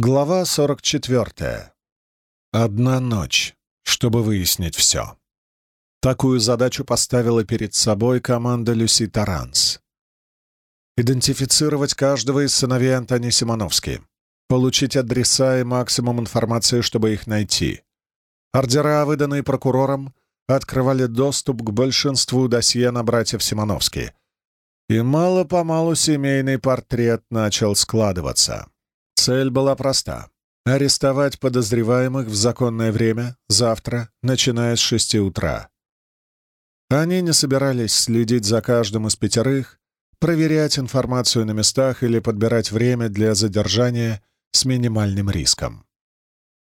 Глава 44. Одна ночь, чтобы выяснить все. Такую задачу поставила перед собой команда Люси Таранс. Идентифицировать каждого из сыновей Антони Симоновски, получить адреса и максимум информации, чтобы их найти. Ордера, выданные прокурором, открывали доступ к большинству досье на братьев Симоновски. И мало-помалу семейный портрет начал складываться. Цель была проста — арестовать подозреваемых в законное время, завтра, начиная с шести утра. Они не собирались следить за каждым из пятерых, проверять информацию на местах или подбирать время для задержания с минимальным риском.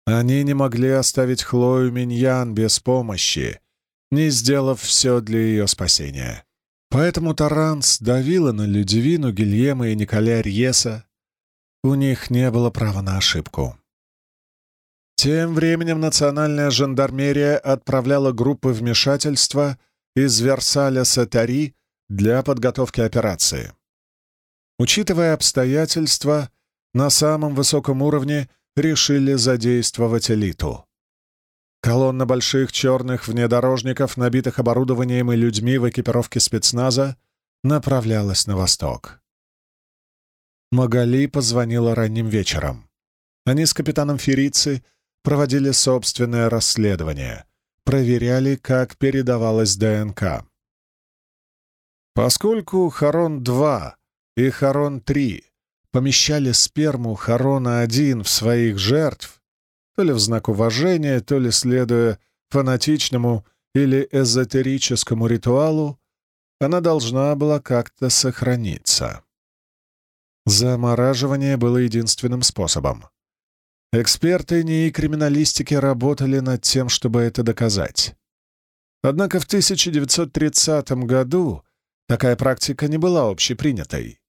Они не могли оставить Хлою Миньян без помощи, не сделав все для ее спасения. Поэтому Таранс давила на Людивину, Гильема и Николя Рьеса. У них не было права на ошибку. Тем временем национальная жандармерия отправляла группы вмешательства из Версаля Сатари для подготовки операции. Учитывая обстоятельства, на самом высоком уровне решили задействовать элиту. Колонна больших черных внедорожников, набитых оборудованием и людьми в экипировке спецназа, направлялась на восток. Магали позвонила ранним вечером. Они с капитаном Ферицы проводили собственное расследование, проверяли, как передавалась ДНК. Поскольку Харон-2 и Харон-3 помещали сперму Харона-1 в своих жертв, то ли в знак уважения, то ли следуя фанатичному или эзотерическому ритуалу, она должна была как-то сохраниться. Замораживание было единственным способом. Эксперты НИИ криминалистики работали над тем, чтобы это доказать. Однако в 1930 году такая практика не была общепринятой.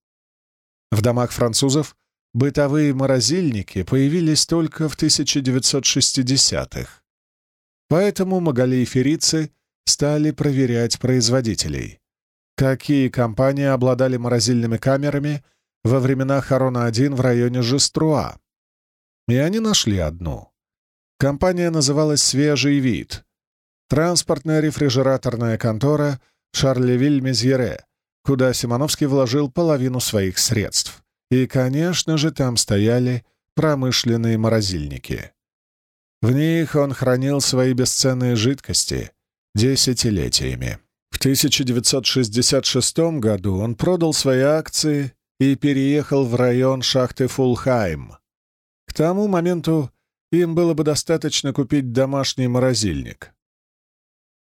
В домах французов Бытовые морозильники появились только в 1960-х. Поэтому Магали и Ферицы стали проверять производителей. Какие компании обладали морозильными камерами во времена Харона-1 в районе Жеструа? И они нашли одну. Компания называлась «Свежий вид». Транспортная рефрижераторная контора Шарлевиль-Мезьере, куда Симоновский вложил половину своих средств. И, конечно же, там стояли промышленные морозильники. В них он хранил свои бесценные жидкости десятилетиями. В 1966 году он продал свои акции и переехал в район шахты Фулхайм. К тому моменту им было бы достаточно купить домашний морозильник.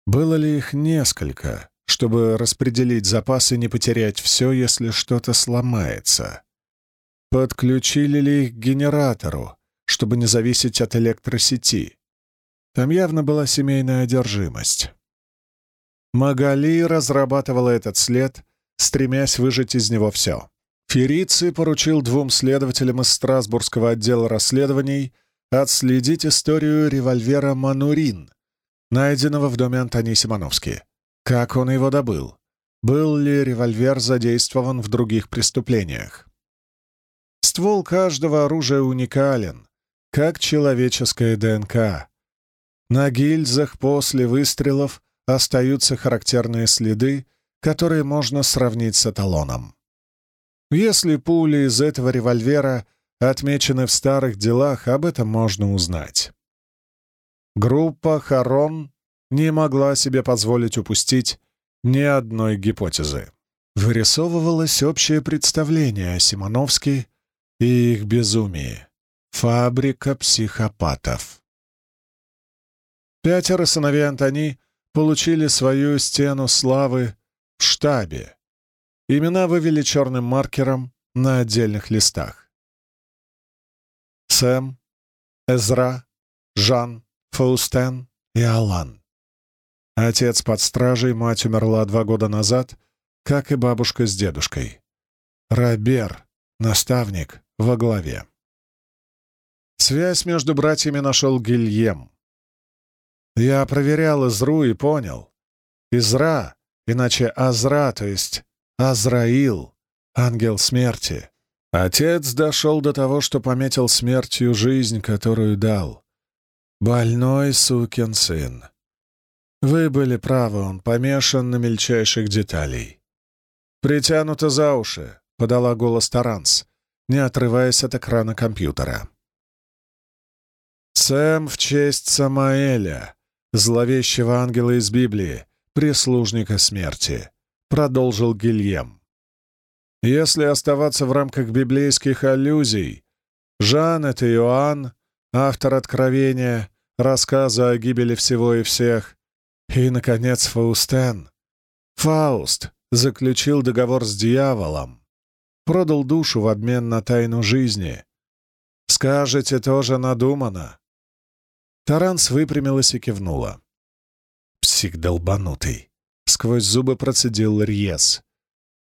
Было ли их несколько, чтобы распределить запасы и не потерять все, если что-то сломается? Подключили ли их к генератору, чтобы не зависеть от электросети? Там явно была семейная одержимость. Магали разрабатывала этот след, стремясь выжать из него все. Ферици поручил двум следователям из Страсбургского отдела расследований отследить историю револьвера «Манурин», найденного в доме Антони Симоновски. Как он его добыл? Был ли револьвер задействован в других преступлениях? Ствол каждого оружия уникален, как человеческая ДНК. На гильзах после выстрелов остаются характерные следы, которые можно сравнить с эталоном. Если пули из этого револьвера отмечены в старых делах, об этом можно узнать. Группа Харон не могла себе позволить упустить ни одной гипотезы. Вырисовывалось общее представление о Симоновске и их безумие. Фабрика психопатов. Пятеро сыновей Антони получили свою стену славы в штабе. Имена вывели черным маркером на отдельных листах. Сэм, Эзра, Жан, Фаустен и Алан. Отец под стражей, мать умерла два года назад, как и бабушка с дедушкой. Робер, наставник, во главе. Связь между братьями нашел Гильем. Я проверял Изру и понял. Изра, иначе Азра, то есть Азраил, ангел смерти, Отец дошел до того, что пометил смертью жизнь, которую дал. Больной сукин сын. Вы были правы, он помешан на мельчайших деталей. «Притянуто за уши», — подала голос Таранс, не отрываясь от экрана компьютера. «Сэм в честь Самаэля, зловещего ангела из Библии, прислужника смерти», — продолжил Гильем. «Если оставаться в рамках библейских аллюзий, Жан — это Иоанн, автор Откровения, рассказа о гибели всего и всех, и, наконец, Фаустен. Фауст заключил договор с дьяволом, продал душу в обмен на тайну жизни. Скажете, тоже надумано. Таранс выпрямилась и кивнула. «Псих долбанутый!» — сквозь зубы процедил Рьес.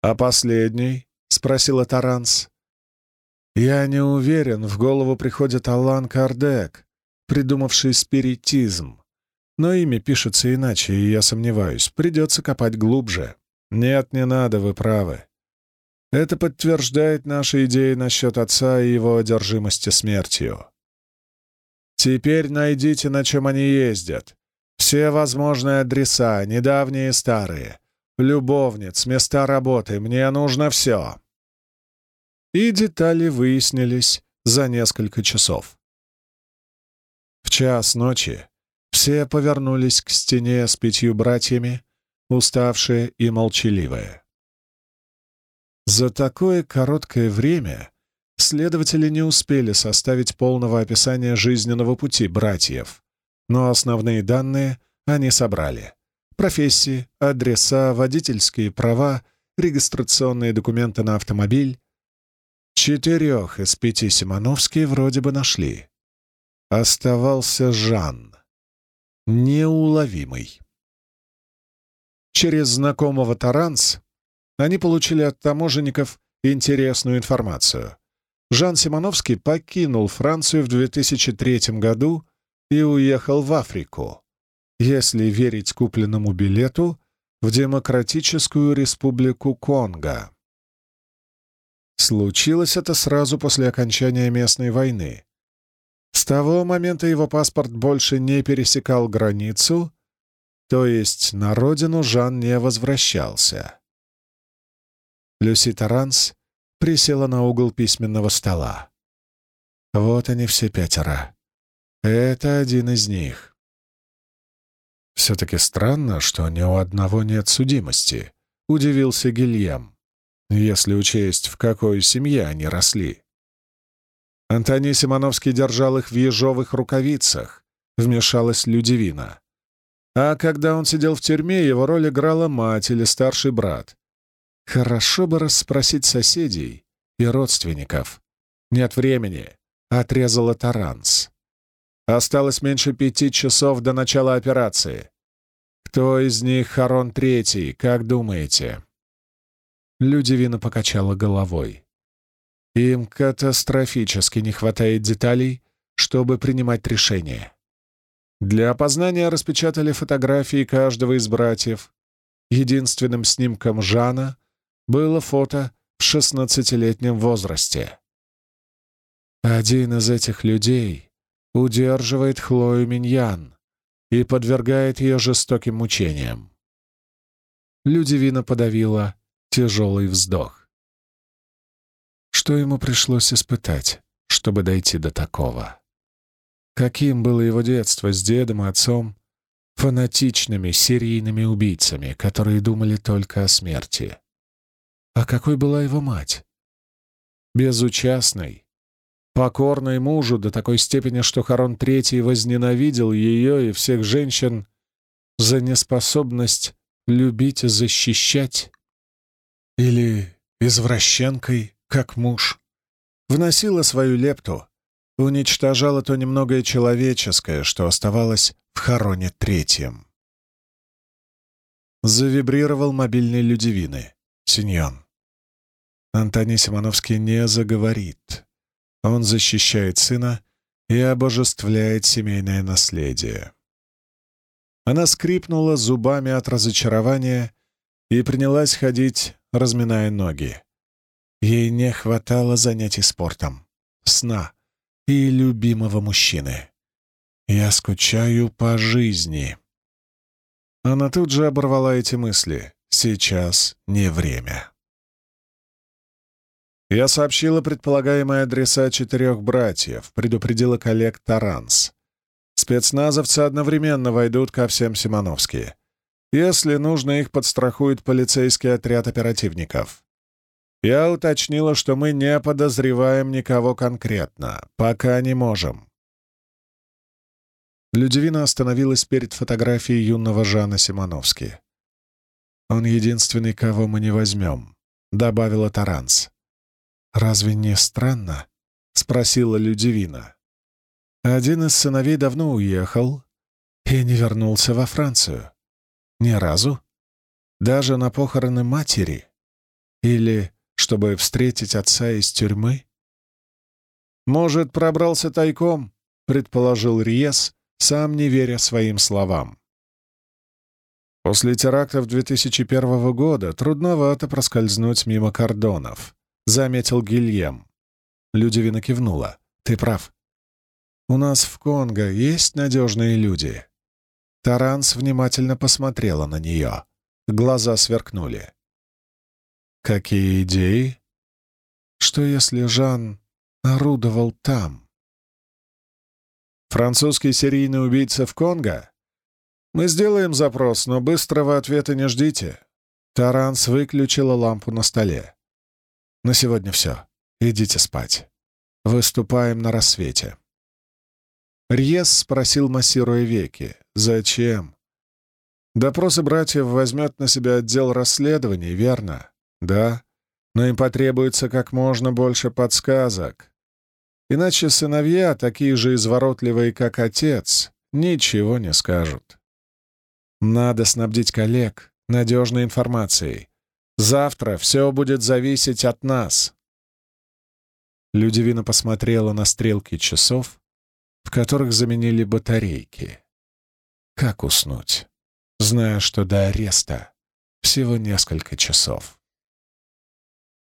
«А последний?» — спросила Таранс. «Я не уверен, в голову приходит Алан Кардек, придумавший спиритизм. Но имя пишется иначе, и я сомневаюсь, придется копать глубже. Нет, не надо, вы правы. Это подтверждает наши идеи насчет отца и его одержимости смертью. Теперь найдите, на чем они ездят. Все возможные адреса, недавние и старые. Любовниц, места работы, мне нужно все. И детали выяснились за несколько часов. В час ночи все повернулись к стене с пятью братьями, уставшие и молчаливые. За такое короткое время следователи не успели составить полного описания жизненного пути братьев, но основные данные они собрали. Профессии, адреса, водительские права, регистрационные документы на автомобиль. Четырех из пяти Симоновские вроде бы нашли. Оставался Жан. Неуловимый. Через знакомого Таранс они получили от таможенников интересную информацию. Жан Симоновский покинул Францию в 2003 году и уехал в Африку, если верить купленному билету, в Демократическую Республику Конго. Случилось это сразу после окончания местной войны. С того момента его паспорт больше не пересекал границу, то есть на родину Жан не возвращался. Люси Таранс присела на угол письменного стола. Вот они все пятеро. Это один из них. «Все-таки странно, что ни у одного нет судимости», — удивился Гильям, если учесть, в какой семье они росли. Антоний Симоновский держал их в ежовых рукавицах, вмешалась Людивина. А когда он сидел в тюрьме, его роль играла мать или старший брат. Хорошо бы расспросить соседей и родственников. Нет времени, отрезала Таранс. Осталось меньше пяти часов до начала операции. Кто из них Харон Третий, как думаете? Людивина покачала головой. Им катастрофически не хватает деталей, чтобы принимать решения. Для опознания распечатали фотографии каждого из братьев. Единственным снимком Жана было фото в шестнадцатилетнем возрасте. Один из этих людей удерживает Хлою Миньян и подвергает ее жестоким мучениям. Людивина подавила тяжелый вздох. Что ему пришлось испытать, чтобы дойти до такого? Каким было его детство с дедом и отцом, фанатичными серийными убийцами, которые думали только о смерти. А какой была его мать? Безучастной, покорной мужу до такой степени, что Харон Третий возненавидел ее и всех женщин за неспособность любить и защищать? Или извращенкой, как муж? Вносила свою лепту, уничтожало то немногое человеческое, что оставалось в хороне третьем. Завибрировал мобильный Людивины. Синьон. Антоний Симоновский не заговорит. Он защищает сына и обожествляет семейное наследие. Она скрипнула зубами от разочарования и принялась ходить, разминая ноги. Ей не хватало занятий спортом, сна и любимого мужчины. Я скучаю по жизни. Она тут же оборвала эти мысли. Сейчас не время. Я сообщила предполагаемые адреса четырех братьев, предупредила коллег Таранс. Спецназовцы одновременно войдут ко всем Симоновски. Если нужно, их подстрахует полицейский отряд оперативников. Я уточнила, что мы не подозреваем никого конкретно, пока не можем. Людивина остановилась перед фотографией юного Жана Симоновски. «Он единственный, кого мы не возьмем», — добавила Таранс. «Разве не странно?» — спросила Людивина. Один из сыновей давно уехал и не вернулся во Францию. Ни разу. Даже на похороны матери. Или чтобы встретить отца из тюрьмы. «Может, пробрался тайком?» — предположил Риес, сам не веря своим словам. После терактов 2001 года трудновато проскользнуть мимо кордонов, заметил Гильем. Людивина кивнула. Ты прав. У нас в Конго есть надежные люди. Таранс внимательно посмотрела на нее. Глаза сверкнули. Какие идеи? Что если Жан орудовал там? Французский серийный убийца в Конго? Мы сделаем запрос, но быстрого ответа не ждите. Таранс выключила лампу на столе. На сегодня все. Идите спать. Выступаем на рассвете. Рьес спросил, массируя веки. «Зачем?» «Допросы братьев возьмет на себя отдел расследований, верно?» «Да, но им потребуется как можно больше подсказок. Иначе сыновья, такие же изворотливые, как отец, ничего не скажут. Надо снабдить коллег надежной информацией. Завтра все будет зависеть от нас». Людивина посмотрела на стрелки часов, в которых заменили батарейки. Как уснуть, зная, что до ареста всего несколько часов?